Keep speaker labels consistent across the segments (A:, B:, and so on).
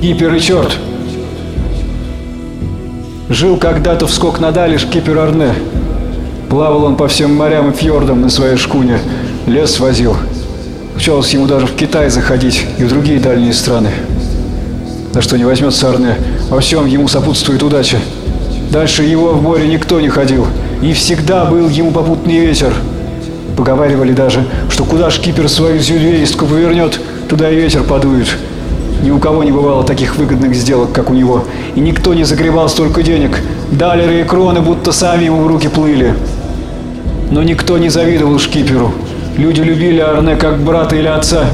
A: Кипер и черт. Жил когда-то в Скок-Надале шкипер Арне. Плавал он по всем морям и фьордам на своей шкуне, лес возил. Учалось ему даже в Китай заходить и в другие дальние страны. Да что не возьмется Арне, во всем ему сопутствует удача. Дальше его в море никто не ходил, и всегда был ему попутный ветер. Поговаривали даже, что куда шкипер свою зюдвеистку повернет, туда и ветер подует. Ни у кого не бывало таких выгодных сделок, как у него, и никто не загребал столько денег. Далеры и кроны будто сами ему в руки плыли. Но никто не завидовал шкиперу. Люди любили Арне как брата или отца.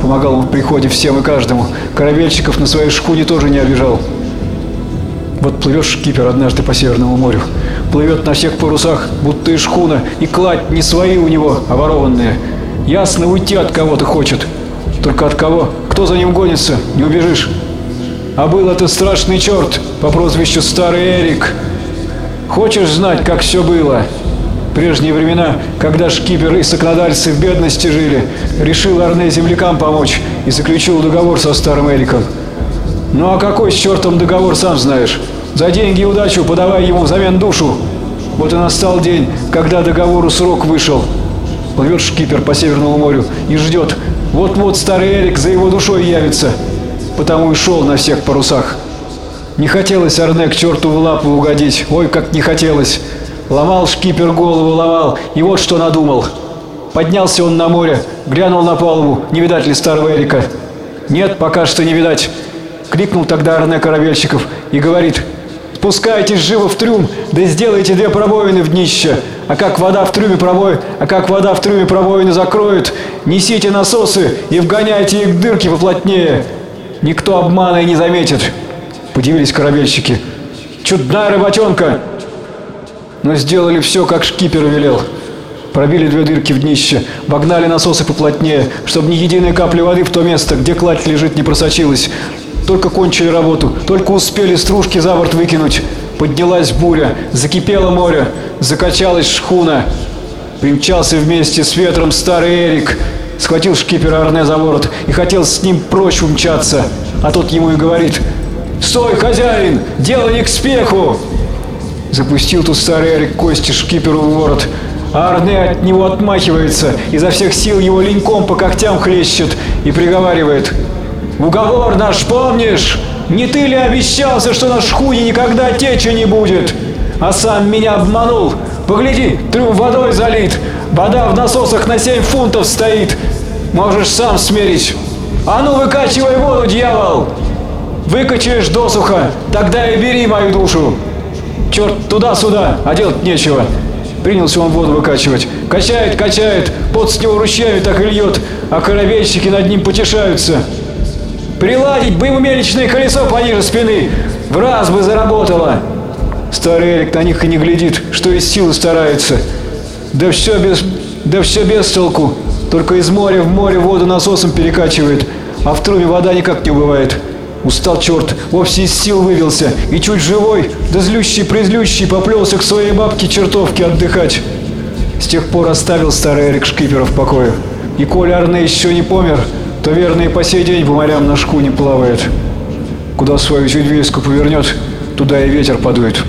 A: Помогал он в приходе всем и каждому. Корабельщиков на своей шкуне тоже не обижал. Вот плывет шкипер однажды по Северному морю. Плывет на всех парусах, будто и шхуна, и кладь не свои у него, а ворованные. Ясно, уйти от кого-то хочет. Только от кого? Кто за ним гонится? Не убежишь. А был это страшный черт по прозвищу Старый Эрик. Хочешь знать, как все было? Прежние времена, когда шкипер и сокнодальцы в бедности жили, решил Арне землякам помочь и заключил договор со Старым Эриком. Ну а какой с чертом договор, сам знаешь. За деньги и удачу подавай ему взамен душу. Вот и настал день, когда договору срок вышел. Плывет шкипер по Северному морю и ждет. Вот-вот старый Эрик за его душой явится. Потому и шел на всех парусах. Не хотелось Арне к черту в лапу угодить. Ой, как не хотелось. Ломал шкипер голову, ломал. И вот что надумал. Поднялся он на море, глянул на палубу. Не видать ли старого Эрика? Нет, пока что не видать. Крикнул тогда Арне Корабельщиков и говорит, «Спускайтесь живо в трюм, да сделайте две пробоины в днище, а как вода в трюме пробой, а как вода в трюме пробоины закроет, несите насосы и вгоняйте их в дырки поплотнее. Никто обмана и не заметит». Подивились корабельщики. «Чудная работенка!» Но сделали все, как шкипер велел. Пробили две дырки в днище, вогнали насосы поплотнее, чтобы ни единой капли воды в то место, где кладь лежит, не просочилась. Только кончили работу, только успели стружки за борт выкинуть. Поднялась буря, закипело море, закачалась шхуна. Примчался вместе с ветром старый Эрик, схватил шкипера Арне за ворот и хотел с ним прочь умчаться. А тот ему и говорит, «Стой, хозяин, дело не к спеху!» Запустил тут старый Эрик кости шкиперу в ворот, а Арне от него отмахивается, изо всех сил его леньком по когтям хлещет и приговаривает – Уговор наш помнишь? Не ты ли обещался, что на шхуне никогда течи не будет? А сам меня обманул. Погляди, трюм водой залит. Вода в насосах на 7 фунтов стоит. Можешь сам смерить. А ну выкачивай воду, дьявол! Выкачаешь досуха, тогда и бери мою душу. Черт, туда-сюда, а делать нечего. Принялся он воду выкачивать. Качает, качает, пот с него ручьями так и льет, а корабельщики над ним потешаются. Приладить бы ему мельничное колесо пониже спины. В раз бы заработало. Старый Эрик на них и не глядит, что из силы старается. Да все без, да все без толку. Только из моря в море воду насосом перекачивает, а в трубе вода никак не убывает. Устал черт, вовсе из сил вывелся, и чуть живой, да злющий-призлющий поплелся к своей бабке чертовке отдыхать. С тех пор оставил старый Эрик Шкипера в покое. И Коля Арне еще не помер, то верно и по сей день по морям на шкуне плавает. Куда свою чудвейску повернет, туда и ветер подует.